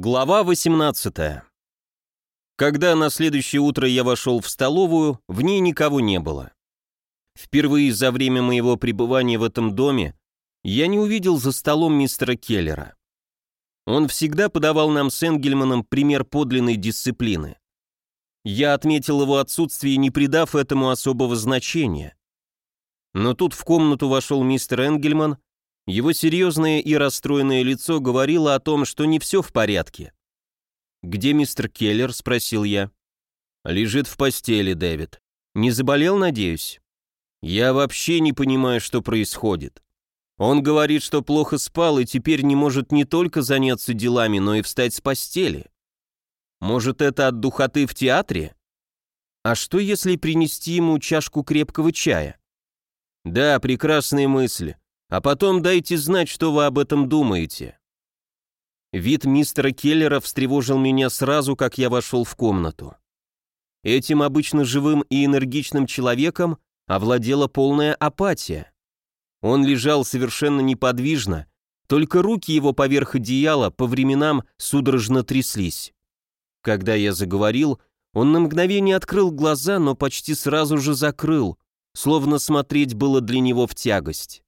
Глава 18. Когда на следующее утро я вошел в столовую, в ней никого не было. Впервые за время моего пребывания в этом доме я не увидел за столом мистера Келлера. Он всегда подавал нам с Энгельманом пример подлинной дисциплины. Я отметил его отсутствие, не придав этому особого значения. Но тут в комнату вошел мистер Энгельман его серьезное и расстроенное лицо говорило о том, что не все в порядке. «Где мистер Келлер?» — спросил я. «Лежит в постели, Дэвид. Не заболел, надеюсь?» «Я вообще не понимаю, что происходит. Он говорит, что плохо спал и теперь не может не только заняться делами, но и встать с постели. Может, это от духоты в театре? А что, если принести ему чашку крепкого чая? Да, прекрасные мысли а потом дайте знать, что вы об этом думаете». Вид мистера Келлера встревожил меня сразу, как я вошел в комнату. Этим обычно живым и энергичным человеком овладела полная апатия. Он лежал совершенно неподвижно, только руки его поверх одеяла по временам судорожно тряслись. Когда я заговорил, он на мгновение открыл глаза, но почти сразу же закрыл, словно смотреть было для него в тягость.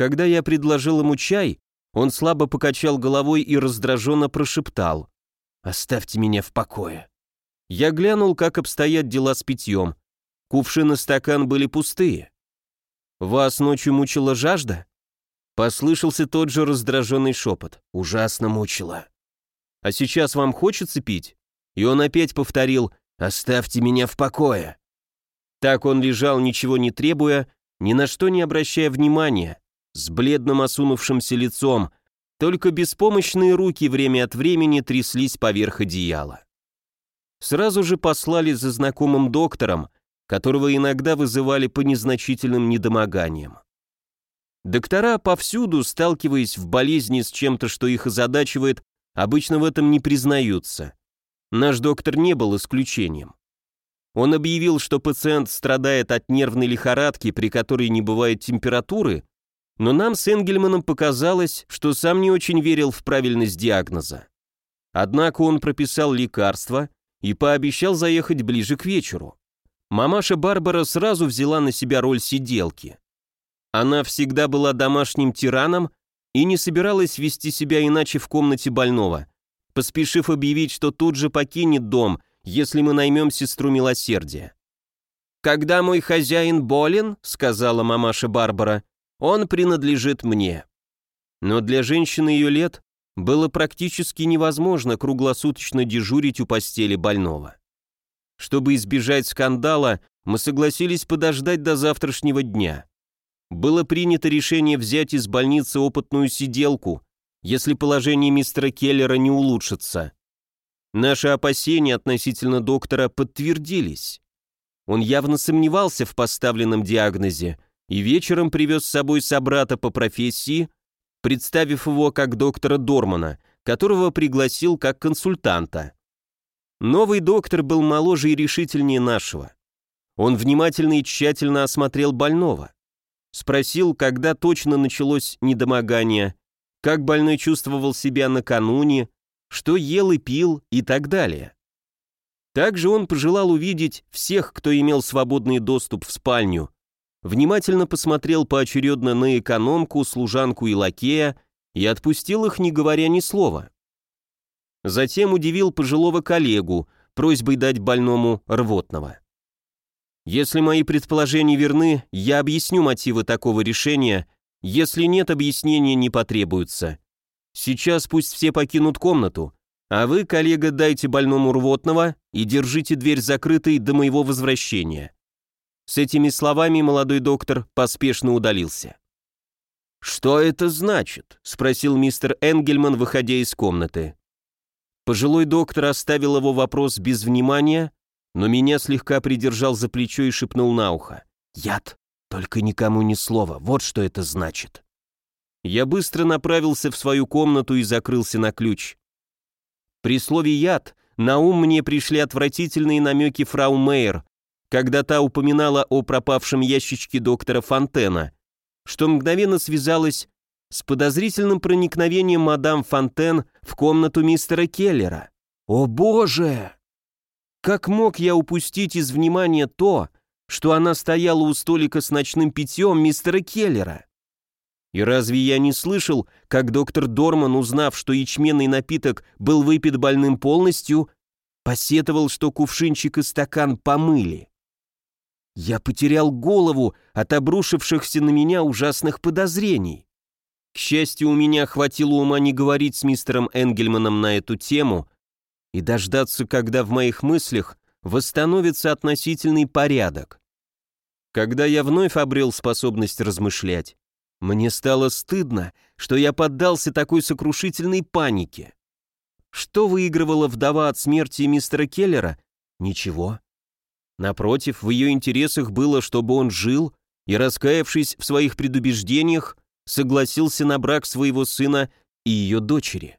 Когда я предложил ему чай, он слабо покачал головой и раздраженно прошептал. «Оставьте меня в покое». Я глянул, как обстоят дела с питьем. Кувшин и стакан были пустые. «Вас ночью мучила жажда?» Послышался тот же раздраженный шепот. «Ужасно мучила». «А сейчас вам хочется пить?» И он опять повторил «Оставьте меня в покое». Так он лежал, ничего не требуя, ни на что не обращая внимания, с бледным осунувшимся лицом, только беспомощные руки время от времени тряслись поверх одеяла. Сразу же послали за знакомым доктором, которого иногда вызывали по незначительным недомоганиям. Доктора повсюду, сталкиваясь в болезни с чем-то, что их озадачивает, обычно в этом не признаются. Наш доктор не был исключением. Он объявил, что пациент страдает от нервной лихорадки, при которой не бывает температуры, но нам с Энгельманом показалось, что сам не очень верил в правильность диагноза. Однако он прописал лекарство и пообещал заехать ближе к вечеру. Мамаша Барбара сразу взяла на себя роль сиделки. Она всегда была домашним тираном и не собиралась вести себя иначе в комнате больного, поспешив объявить, что тут же покинет дом, если мы наймем сестру милосердия. «Когда мой хозяин болен», — сказала мамаша Барбара, он принадлежит мне. Но для женщины ее лет было практически невозможно круглосуточно дежурить у постели больного. Чтобы избежать скандала, мы согласились подождать до завтрашнего дня. Было принято решение взять из больницы опытную сиделку, если положение мистера Келлера не улучшится. Наши опасения относительно доктора подтвердились. Он явно сомневался в поставленном диагнозе, и вечером привез с собой собрата по профессии, представив его как доктора Дормана, которого пригласил как консультанта. Новый доктор был моложе и решительнее нашего. Он внимательно и тщательно осмотрел больного. Спросил, когда точно началось недомогание, как больной чувствовал себя накануне, что ел и пил и так далее. Также он пожелал увидеть всех, кто имел свободный доступ в спальню, внимательно посмотрел поочередно на экономку, служанку и лакея и отпустил их, не говоря ни слова. Затем удивил пожилого коллегу просьбой дать больному рвотного. Если мои предположения верны, я объясню мотивы такого решения, если нет, объяснения не потребуется. Сейчас пусть все покинут комнату, а вы, коллега, дайте больному рвотного и держите дверь закрытой до моего возвращения. С этими словами молодой доктор поспешно удалился. «Что это значит?» — спросил мистер Энгельман, выходя из комнаты. Пожилой доктор оставил его вопрос без внимания, но меня слегка придержал за плечо и шепнул на ухо. «Яд! Только никому ни слова, вот что это значит!» Я быстро направился в свою комнату и закрылся на ключ. При слове «яд» на ум мне пришли отвратительные намеки фрау Мейер, когда та упоминала о пропавшем ящичке доктора Фонтена, что мгновенно связалось с подозрительным проникновением мадам Фонтен в комнату мистера Келлера. О боже! Как мог я упустить из внимания то, что она стояла у столика с ночным питьем мистера Келлера? И разве я не слышал, как доктор Дорман, узнав, что ячменный напиток был выпит больным полностью, посетовал, что кувшинчик и стакан помыли? Я потерял голову от обрушившихся на меня ужасных подозрений. К счастью, у меня хватило ума не говорить с мистером Энгельманом на эту тему и дождаться, когда в моих мыслях восстановится относительный порядок. Когда я вновь обрел способность размышлять, мне стало стыдно, что я поддался такой сокрушительной панике. Что выигрывала вдова от смерти мистера Келлера? Ничего. Напротив, в ее интересах было, чтобы он жил и, раскаявшись в своих предубеждениях, согласился на брак своего сына и ее дочери.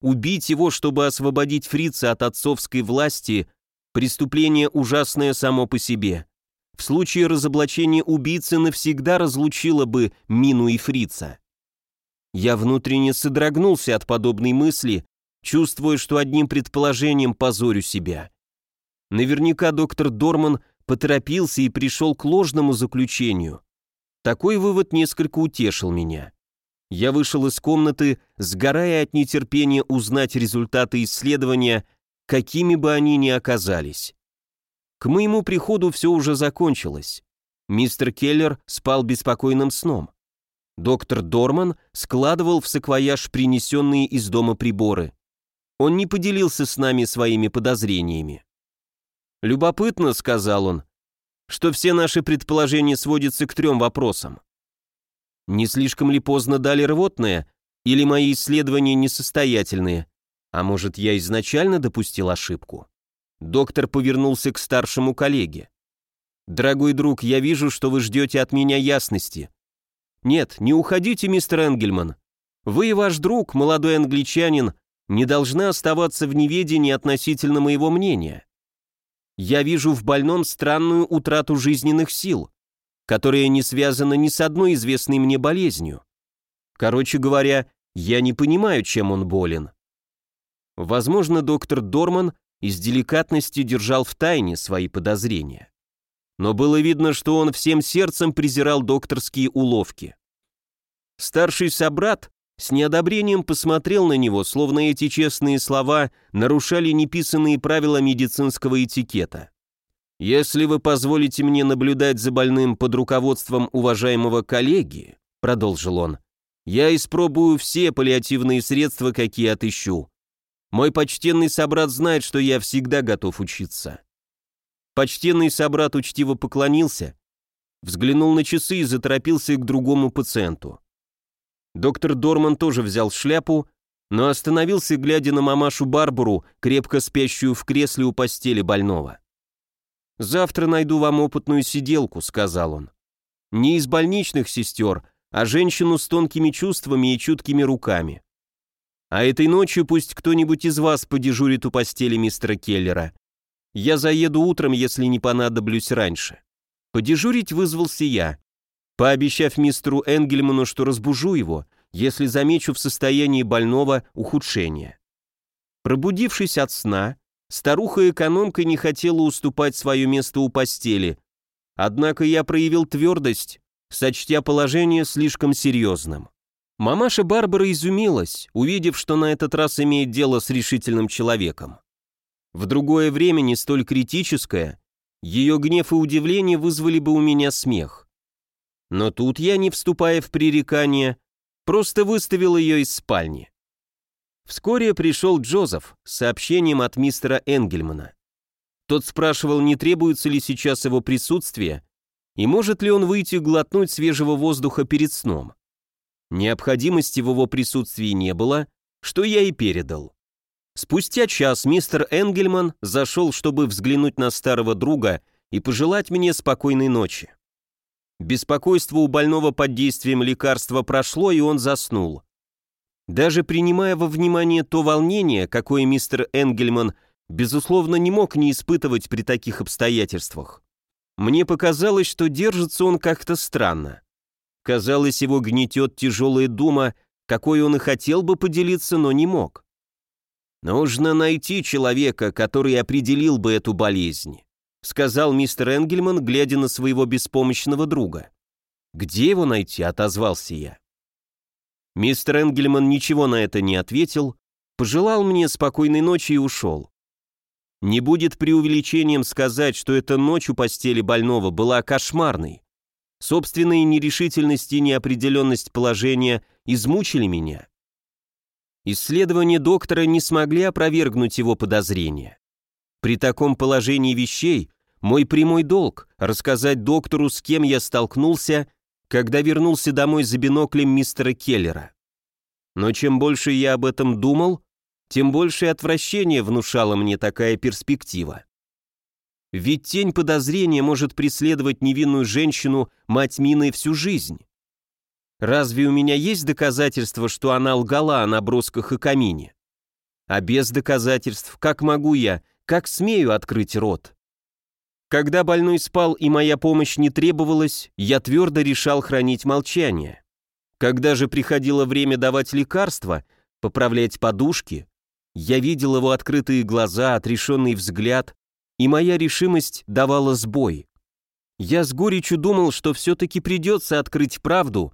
Убить его, чтобы освободить фрица от отцовской власти, преступление ужасное само по себе в случае разоблачения убийцы навсегда разлучила бы Мину и Фрица. Я внутренне содрогнулся от подобной мысли, чувствуя, что одним предположением позорю себя. Наверняка доктор Дорман поторопился и пришел к ложному заключению. Такой вывод несколько утешил меня. Я вышел из комнаты, сгорая от нетерпения узнать результаты исследования, какими бы они ни оказались. К моему приходу все уже закончилось. Мистер Келлер спал беспокойным сном. Доктор Дорман складывал в саквояж принесенные из дома приборы. Он не поделился с нами своими подозрениями. «Любопытно», — сказал он, — «что все наши предположения сводятся к трем вопросам. Не слишком ли поздно дали рвотное, или мои исследования несостоятельные, а может, я изначально допустил ошибку?» Доктор повернулся к старшему коллеге. «Дорогой друг, я вижу, что вы ждете от меня ясности. Нет, не уходите, мистер Энгельман. Вы и ваш друг, молодой англичанин, не должны оставаться в неведении относительно моего мнения. Я вижу в больном странную утрату жизненных сил, которая не связана ни с одной известной мне болезнью. Короче говоря, я не понимаю, чем он болен. Возможно, доктор Дорман из деликатности держал в тайне свои подозрения. Но было видно, что он всем сердцем презирал докторские уловки. Старший собрат с неодобрением посмотрел на него, словно эти честные слова нарушали неписанные правила медицинского этикета. «Если вы позволите мне наблюдать за больным под руководством уважаемого коллеги», продолжил он, «я испробую все паллиативные средства, какие отыщу, мой почтенный собрат знает, что я всегда готов учиться. Почтенный собрат учтиво поклонился, взглянул на часы и заторопился к другому пациенту. Доктор Дорман тоже взял шляпу, но остановился, глядя на мамашу Барбару, крепко спящую в кресле у постели больного. «Завтра найду вам опытную сиделку», — сказал он. «Не из больничных сестер, а женщину с тонкими чувствами и чуткими руками. А этой ночью пусть кто-нибудь из вас подежурит у постели мистера Келлера. Я заеду утром, если не понадоблюсь раньше. Подежурить вызвался я, пообещав мистеру Энгельману, что разбужу его, если замечу в состоянии больного ухудшение. Пробудившись от сна, старуха-экономка не хотела уступать свое место у постели, однако я проявил твердость, сочтя положение слишком серьезным. Мамаша Барбара изумилась, увидев, что на этот раз имеет дело с решительным человеком. В другое время, не столь критическое, ее гнев и удивление вызвали бы у меня смех. Но тут я, не вступая в пререкание, просто выставил ее из спальни. Вскоре пришел Джозеф с сообщением от мистера Энгельмана. Тот спрашивал, не требуется ли сейчас его присутствие, и может ли он выйти глотнуть свежего воздуха перед сном. Необходимости в его присутствии не было, что я и передал. Спустя час мистер Энгельман зашел, чтобы взглянуть на старого друга и пожелать мне спокойной ночи. Беспокойство у больного под действием лекарства прошло, и он заснул. Даже принимая во внимание то волнение, какое мистер Энгельман, безусловно, не мог не испытывать при таких обстоятельствах, мне показалось, что держится он как-то странно. Казалось, его гнетет тяжелая дума, какой он и хотел бы поделиться, но не мог. «Нужно найти человека, который определил бы эту болезнь», сказал мистер Энгельман, глядя на своего беспомощного друга. «Где его найти?» — отозвался я. Мистер Энгельман ничего на это не ответил, пожелал мне спокойной ночи и ушел. Не будет преувеличением сказать, что эта ночь у постели больного была кошмарной. Собственные нерешительность и неопределенность положения измучили меня. Исследования доктора не смогли опровергнуть его подозрения. При таком положении вещей мой прямой долг – рассказать доктору, с кем я столкнулся когда вернулся домой за биноклем мистера Келлера. Но чем больше я об этом думал, тем больше отвращения внушала мне такая перспектива. Ведь тень подозрения может преследовать невинную женщину, мать Мины, всю жизнь. Разве у меня есть доказательства, что она лгала о набросках и камине? А без доказательств, как могу я, как смею открыть рот? Когда больной спал и моя помощь не требовалась, я твердо решал хранить молчание. Когда же приходило время давать лекарства, поправлять подушки, я видел его открытые глаза, отрешенный взгляд, и моя решимость давала сбой. Я с горечью думал, что все-таки придется открыть правду,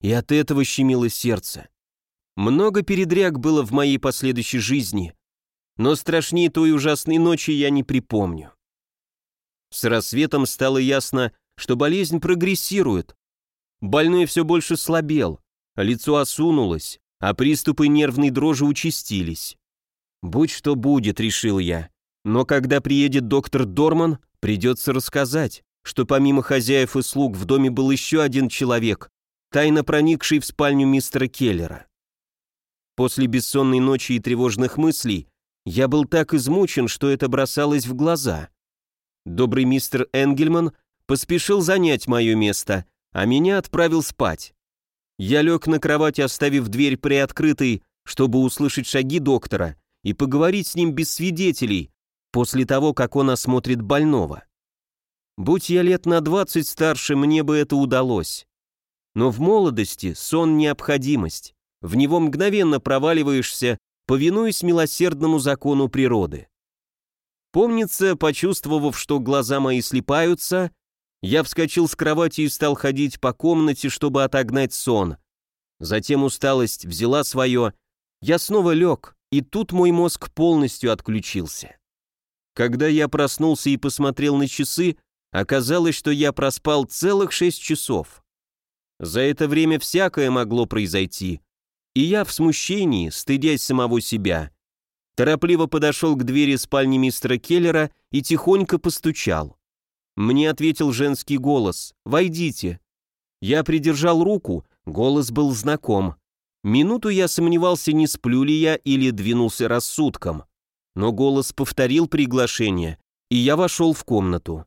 и от этого щемило сердце. Много передряг было в моей последующей жизни, но страшнее той ужасной ночи я не припомню. С рассветом стало ясно, что болезнь прогрессирует. Больной все больше слабел, лицо осунулось, а приступы нервной дрожи участились. «Будь что будет», — решил я. Но когда приедет доктор Дорман, придется рассказать, что помимо хозяев и слуг в доме был еще один человек, тайно проникший в спальню мистера Келлера. После бессонной ночи и тревожных мыслей я был так измучен, что это бросалось в глаза. Добрый мистер Энгельман поспешил занять мое место, а меня отправил спать. Я лег на кровать, оставив дверь приоткрытой, чтобы услышать шаги доктора и поговорить с ним без свидетелей, после того, как он осмотрит больного. Будь я лет на двадцать старше, мне бы это удалось. Но в молодости сон – необходимость. В него мгновенно проваливаешься, повинуясь милосердному закону природы. Помнится, почувствовав, что глаза мои слипаются, я вскочил с кровати и стал ходить по комнате, чтобы отогнать сон. Затем усталость взяла свое, я снова лег, и тут мой мозг полностью отключился. Когда я проснулся и посмотрел на часы, оказалось, что я проспал целых шесть часов. За это время всякое могло произойти, и я в смущении, стыдясь самого себя, торопливо подошел к двери спальни мистера Келлера и тихонько постучал. Мне ответил женский голос «Войдите». Я придержал руку, голос был знаком. Минуту я сомневался, не сплю ли я или двинулся рассудком. Но голос повторил приглашение, и я вошел в комнату.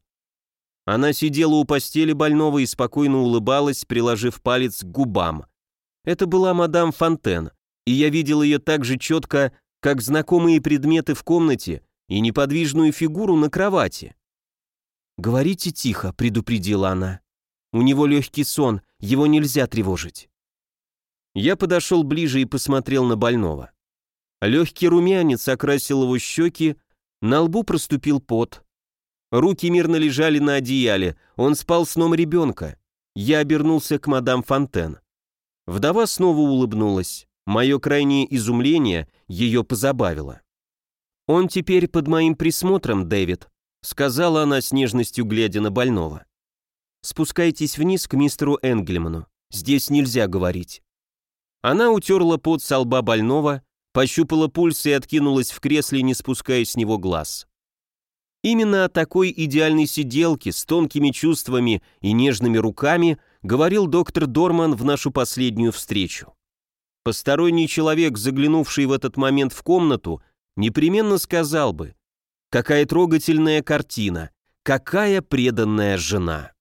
Она сидела у постели больного и спокойно улыбалась, приложив палец к губам. Это была мадам Фонтен, и я видел ее так же четко, как знакомые предметы в комнате и неподвижную фигуру на кровати. «Говорите тихо», — предупредила она. «У него легкий сон, его нельзя тревожить». Я подошел ближе и посмотрел на больного. Легкий румянец окрасил его щеки, на лбу проступил пот. Руки мирно лежали на одеяле, он спал сном ребенка. Я обернулся к мадам Фонтен. Вдова снова улыбнулась. Мое крайнее изумление ее позабавило. «Он теперь под моим присмотром, Дэвид», сказала она с нежностью, глядя на больного. «Спускайтесь вниз к мистеру Энгельману. Здесь нельзя говорить». Она утерла пот со лба больного, пощупала пульс и откинулась в кресле, не спуская с него глаз. Именно о такой идеальной сиделке с тонкими чувствами и нежными руками говорил доктор Дорман в нашу последнюю встречу. Посторонний человек, заглянувший в этот момент в комнату, непременно сказал бы «Какая трогательная картина! Какая преданная жена!»